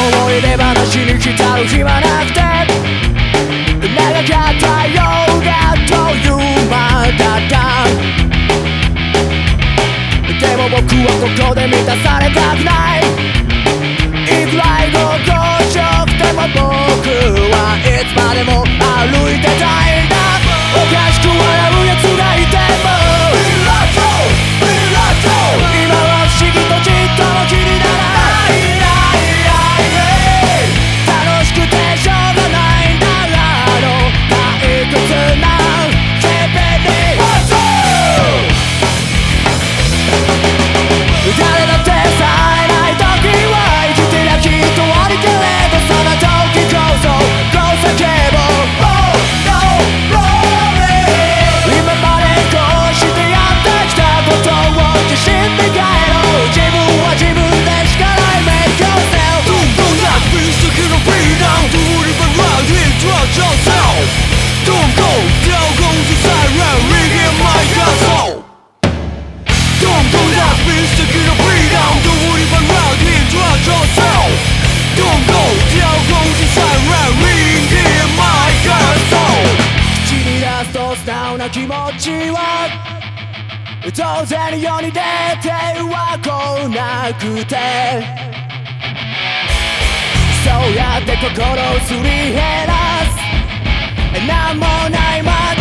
思い出話に浸る暇なくて長かったようがあっという間だったでも僕はここで満たされたくないいくら居心地よくても気持ちは当然世に出てはこなくてそうやって心をすり減らす何もない街だ